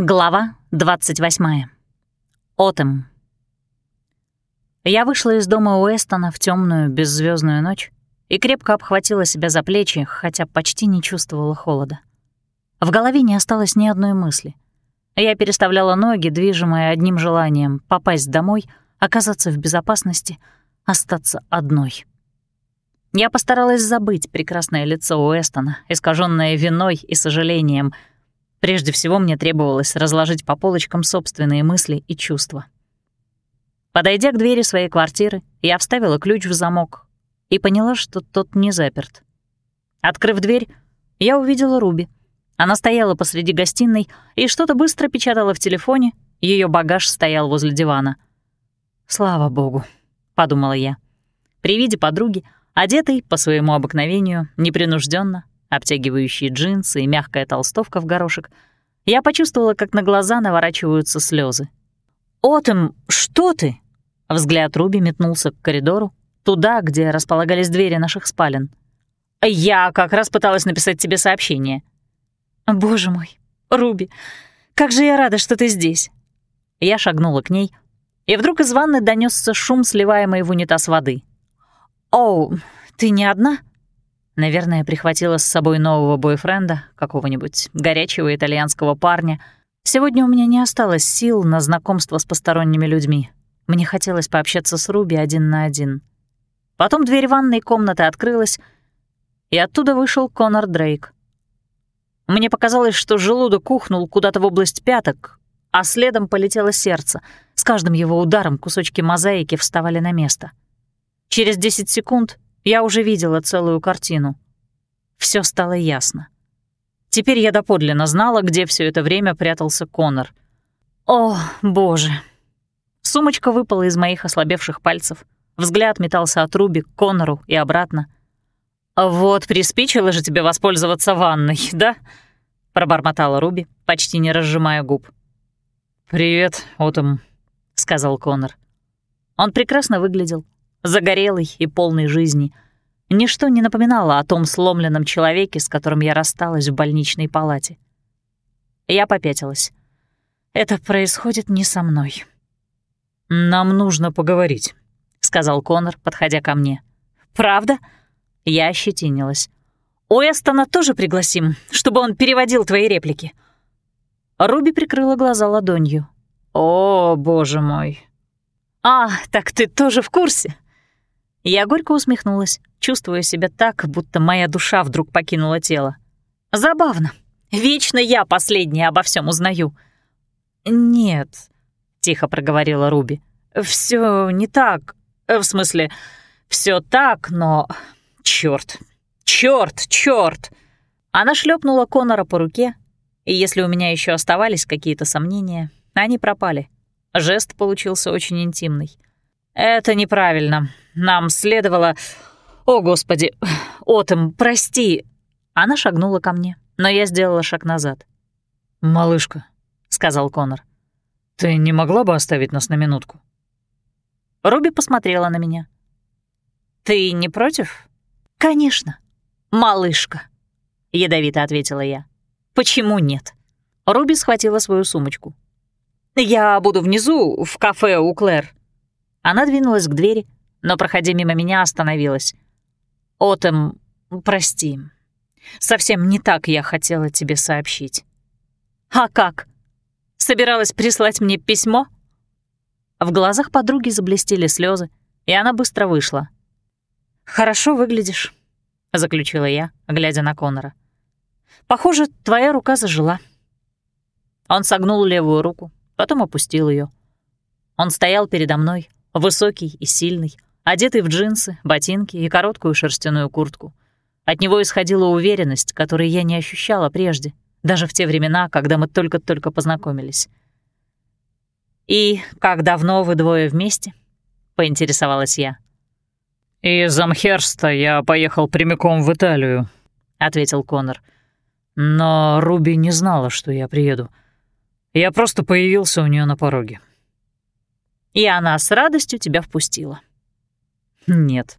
Глава 28. Отем. Я вышла из дома Уэстона в темную беззвездную ночь и крепко обхватила себя за плечи, хотя почти не чувствовала холода. В голове не осталось ни одной мысли. Я переставляла ноги, движимая одним желанием — попасть домой, оказаться в безопасности, остаться одной. Я постаралась забыть прекрасное лицо Уэстона, искаженное виной и сожалением — Прежде всего мне требовалось разложить по полочкам собственные мысли и чувства. Подойдя к двери своей квартиры, я вставила ключ в замок и поняла, что тот не заперт. Открыв дверь, я увидела Руби. Она стояла посреди гостиной и что-то быстро печатала в телефоне, ее багаж стоял возле дивана. «Слава богу», — подумала я. При виде подруги, одетой по своему обыкновению, непринужденно, обтягивающие джинсы и мягкая толстовка в горошек, я почувствовала, как на глаза наворачиваются слезы. «Отом, что ты?» Взгляд Руби метнулся к коридору, туда, где располагались двери наших спален. «Я как раз пыталась написать тебе сообщение». «Боже мой, Руби, как же я рада, что ты здесь!» Я шагнула к ней, и вдруг из ванны донесся шум, сливаемый в унитаз воды. «Оу, ты не одна?» Наверное, прихватила с собой нового бойфренда, какого-нибудь горячего итальянского парня. Сегодня у меня не осталось сил на знакомство с посторонними людьми. Мне хотелось пообщаться с Руби один на один. Потом дверь ванной комнаты открылась, и оттуда вышел Конор Дрейк. Мне показалось, что желудок ухнул куда-то в область пяток, а следом полетело сердце. С каждым его ударом кусочки мозаики вставали на место. Через 10 секунд я уже видела целую картину. Все стало ясно. Теперь я доподлинно знала, где все это время прятался Конор. О, боже! Сумочка выпала из моих ослабевших пальцев. Взгляд метался от Руби к Конору и обратно. «Вот приспичило же тебе воспользоваться ванной, да?» — пробормотала Руби, почти не разжимая губ. «Привет, Отом», — сказал Конор. Он прекрасно выглядел, загорелый и полный жизни. Ничто не напоминало о том сломленном человеке, с которым я рассталась в больничной палате. Я попятилась. Это происходит не со мной. «Нам нужно поговорить», — сказал Конор, подходя ко мне. «Правда?» Я ощетинилась. «У Эстона тоже пригласим, чтобы он переводил твои реплики». Руби прикрыла глаза ладонью. «О, боже мой!» «А, так ты тоже в курсе?» Я горько усмехнулась, чувствуя себя так, будто моя душа вдруг покинула тело. Забавно. Вечно я последняя обо всем узнаю. «Нет», — тихо проговорила Руби. Все не так. В смысле, все так, но... Черт, черт, черт! Она шлепнула Конора по руке, и если у меня еще оставались какие-то сомнения, они пропали. Жест получился очень интимный. «Это неправильно. Нам следовало... О, Господи! Отом, прости!» Она шагнула ко мне, но я сделала шаг назад. «Малышка», — сказал Конор, — «ты не могла бы оставить нас на минутку?» Руби посмотрела на меня. «Ты не против?» «Конечно, малышка», — ядовито ответила я. «Почему нет?» Руби схватила свою сумочку. «Я буду внизу, в кафе у Клэр. Она двинулась к двери, но, проходя мимо меня, остановилась. «Отом, прости. Совсем не так я хотела тебе сообщить». «А как? Собиралась прислать мне письмо?» В глазах подруги заблестели слезы, и она быстро вышла. «Хорошо выглядишь», — заключила я, глядя на Конора. «Похоже, твоя рука зажила». Он согнул левую руку, потом опустил ее. Он стоял передо мной, Высокий и сильный, одетый в джинсы, ботинки и короткую шерстяную куртку. От него исходила уверенность, которой я не ощущала прежде, даже в те времена, когда мы только-только познакомились. «И как давно вы двое вместе?» — поинтересовалась я. «Из Амхерста я поехал прямиком в Италию», — ответил Конор. «Но Руби не знала, что я приеду. Я просто появился у нее на пороге и она с радостью тебя впустила. Нет.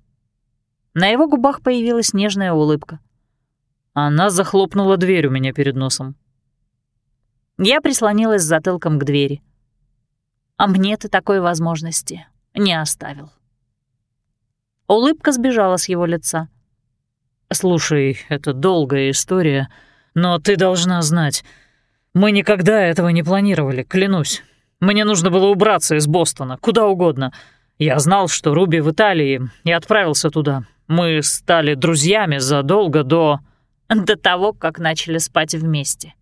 На его губах появилась нежная улыбка. Она захлопнула дверь у меня перед носом. Я прислонилась затылком к двери. А мне ты такой возможности не оставил. Улыбка сбежала с его лица. «Слушай, это долгая история, но ты должна знать, мы никогда этого не планировали, клянусь. Мне нужно было убраться из Бостона, куда угодно. Я знал, что Руби в Италии, и отправился туда. Мы стали друзьями задолго до... До того, как начали спать вместе.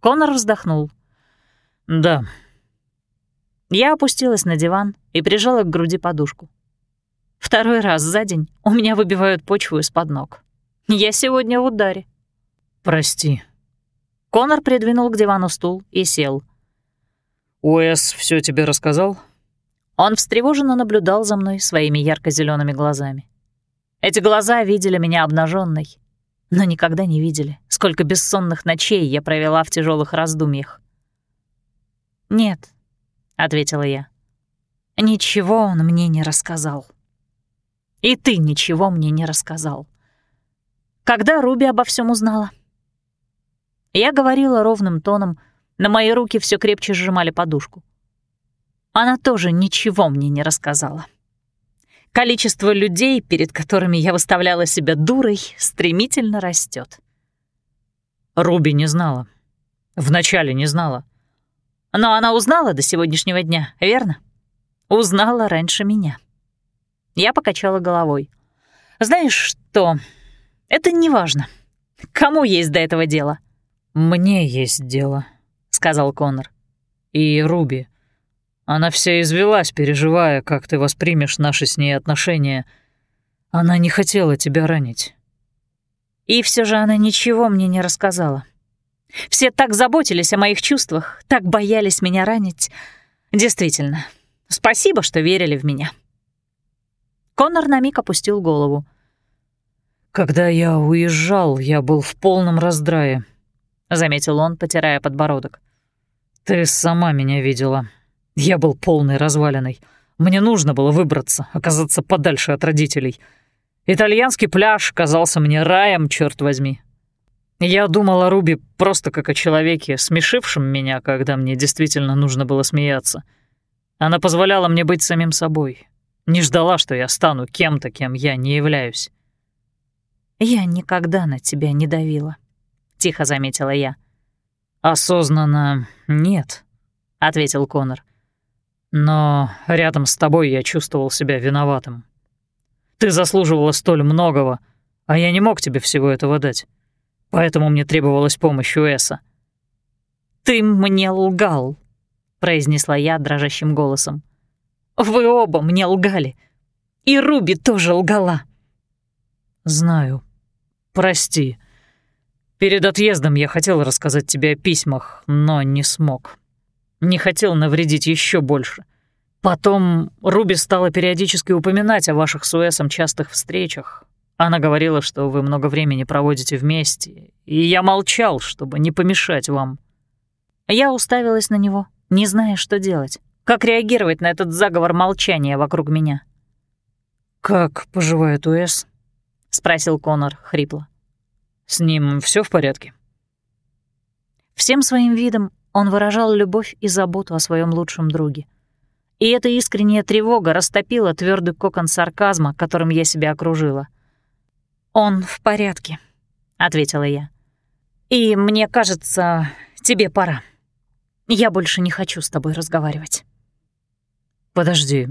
Конор вздохнул. «Да». Я опустилась на диван и прижала к груди подушку. Второй раз за день у меня выбивают почву из-под ног. Я сегодня в ударе. «Прости». Конор придвинул к дивану стул и сел. «Уэс все тебе рассказал?» Он встревоженно наблюдал за мной своими ярко зелеными глазами. Эти глаза видели меня обнаженной, но никогда не видели, сколько бессонных ночей я провела в тяжелых раздумьях. «Нет», — ответила я, — «ничего он мне не рассказал. И ты ничего мне не рассказал. Когда Руби обо всем узнала?» Я говорила ровным тоном, на мои руки все крепче сжимали подушку. Она тоже ничего мне не рассказала. Количество людей, перед которыми я выставляла себя дурой, стремительно растет. Руби не знала. Вначале не знала. Но она узнала до сегодняшнего дня, верно? Узнала раньше меня. Я покачала головой. Знаешь что? Это не важно. Кому есть до этого дело? Мне есть дело, сказал Конор. И Руби. Она вся извелась, переживая, как ты воспримешь наши с ней отношения. Она не хотела тебя ранить. И все же она ничего мне не рассказала. Все так заботились о моих чувствах, так боялись меня ранить. Действительно, спасибо, что верили в меня. Коннор на миг опустил голову. «Когда я уезжал, я был в полном раздрае», — заметил он, потирая подбородок. «Ты сама меня видела. Я был полной развалиной. Мне нужно было выбраться, оказаться подальше от родителей. Итальянский пляж казался мне раем, черт возьми. Я думал о Руби просто как о человеке, смешившем меня, когда мне действительно нужно было смеяться. Она позволяла мне быть самим собой. Не ждала, что я стану кем-то, кем я не являюсь. «Я никогда на тебя не давила», — тихо заметила я. «Осознанно нет», — ответил Конор. Но рядом с тобой я чувствовал себя виноватым. Ты заслуживала столь многого, а я не мог тебе всего этого дать. Поэтому мне требовалась помощь у Эса. «Ты мне лгал», — произнесла я дрожащим голосом. «Вы оба мне лгали. И Руби тоже лгала». «Знаю. Прости. Перед отъездом я хотел рассказать тебе о письмах, но не смог. Не хотел навредить еще больше. Потом Руби стала периодически упоминать о ваших с Уэсом частых встречах. Она говорила, что вы много времени проводите вместе, и я молчал, чтобы не помешать вам. Я уставилась на него, не зная, что делать. Как реагировать на этот заговор молчания вокруг меня? «Как поживает Уэс?» — спросил Конор хрипло. «С ним все в порядке?» Всем своим видом он выражал любовь и заботу о своем лучшем друге. И эта искренняя тревога растопила твердый кокон сарказма, которым я себя окружила. «Он в порядке», — ответила я. «И мне кажется, тебе пора. Я больше не хочу с тобой разговаривать». «Подожди.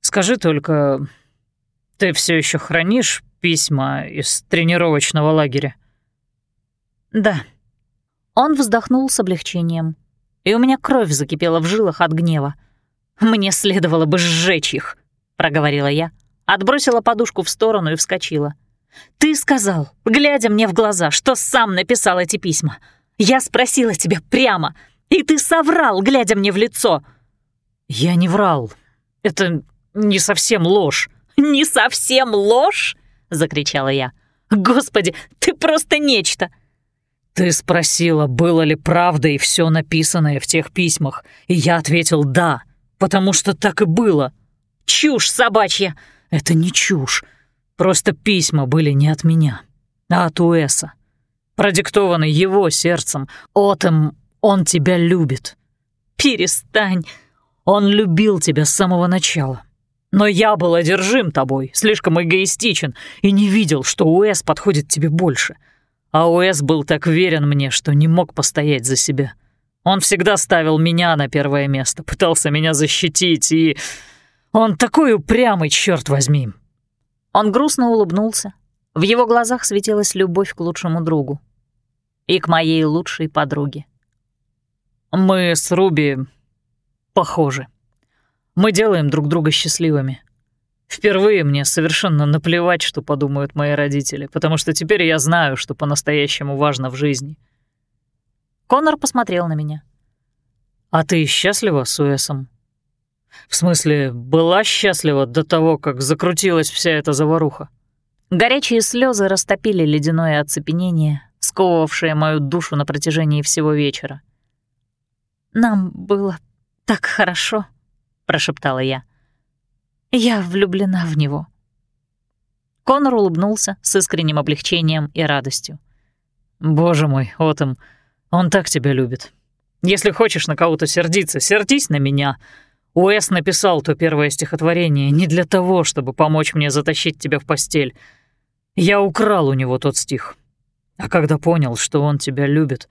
Скажи только, ты все еще хранишь письма из тренировочного лагеря?» «Да», он вздохнул с облегчением, и у меня кровь закипела в жилах от гнева. «Мне следовало бы сжечь их», — проговорила я, отбросила подушку в сторону и вскочила. «Ты сказал, глядя мне в глаза, что сам написал эти письма. Я спросила тебя прямо, и ты соврал, глядя мне в лицо». «Я не врал. Это не совсем ложь». «Не совсем ложь?» — закричала я. «Господи, ты просто нечто!» «Ты спросила, было ли правдой все написанное в тех письмах, и я ответил «да», потому что так и было». «Чушь собачья!» «Это не чушь. Просто письма были не от меня, а от Уэса. Продиктованы его сердцем. Отом Он тебя любит. Перестань. Он любил тебя с самого начала. Но я был одержим тобой, слишком эгоистичен, и не видел, что Уэс подходит тебе больше. А Уэс был так верен мне, что не мог постоять за себя. Он всегда ставил меня на первое место, пытался меня защитить, и... Он такой упрямый, черт возьми. Он грустно улыбнулся. В его глазах светилась любовь к лучшему другу. И к моей лучшей подруге. Мы с Руби похожи. Мы делаем друг друга счастливыми. Впервые мне совершенно наплевать, что подумают мои родители, потому что теперь я знаю, что по-настоящему важно в жизни. Конор посмотрел на меня. «А ты счастлива с Уэсом?» «В смысле, была счастлива до того, как закрутилась вся эта заваруха?» Горячие слезы растопили ледяное оцепенение, сковывавшее мою душу на протяжении всего вечера. «Нам было так хорошо», — прошептала я. «Я влюблена в него». Конор улыбнулся с искренним облегчением и радостью. «Боже мой, Отом, он так тебя любит. Если хочешь на кого-то сердиться, сердись на меня. Уэс написал то первое стихотворение не для того, чтобы помочь мне затащить тебя в постель. Я украл у него тот стих. А когда понял, что он тебя любит,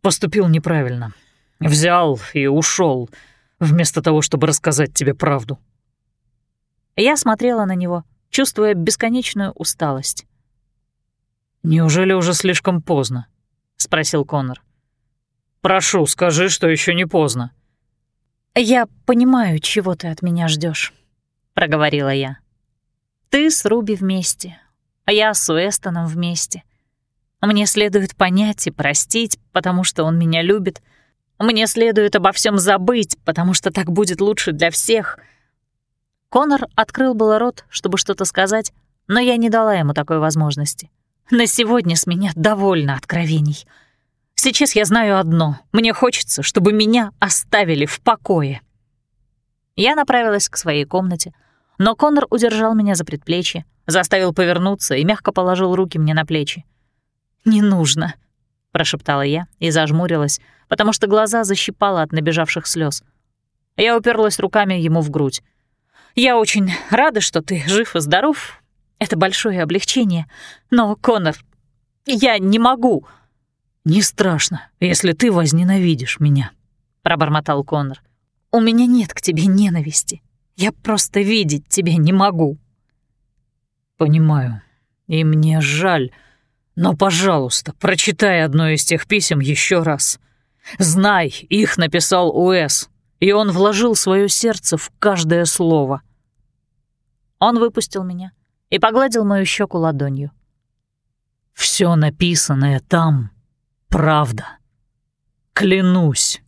поступил неправильно. Взял и ушел, вместо того, чтобы рассказать тебе правду. Я смотрела на него, чувствуя бесконечную усталость. «Неужели уже слишком поздно?» — спросил Конор. «Прошу, скажи, что еще не поздно». «Я понимаю, чего ты от меня ждешь, проговорила я. «Ты с Руби вместе, а я с Уэстоном вместе. Мне следует понять и простить, потому что он меня любит, мне следует обо всем забыть, потому что так будет лучше для всех. Конор открыл было рот, чтобы что-то сказать, но я не дала ему такой возможности. На сегодня с меня довольно откровений. Сейчас я знаю одно. Мне хочется, чтобы меня оставили в покое. Я направилась к своей комнате, но Конор удержал меня за предплечье, заставил повернуться и мягко положил руки мне на плечи. «Не нужно», — прошептала я и зажмурилась, потому что глаза защипало от набежавших слез. Я уперлась руками ему в грудь. «Я очень рада, что ты жив и здоров. Это большое облегчение. Но, Конор, я не могу». «Не страшно, если ты возненавидишь меня», — пробормотал Конор. «У меня нет к тебе ненависти. Я просто видеть тебя не могу». «Понимаю. И мне жаль. Но, пожалуйста, прочитай одно из тех писем еще раз. Знай, их написал Уэс, и он вложил свое сердце в каждое слово. Он выпустил меня и погладил мою щеку ладонью. Все написанное там — правда. Клянусь.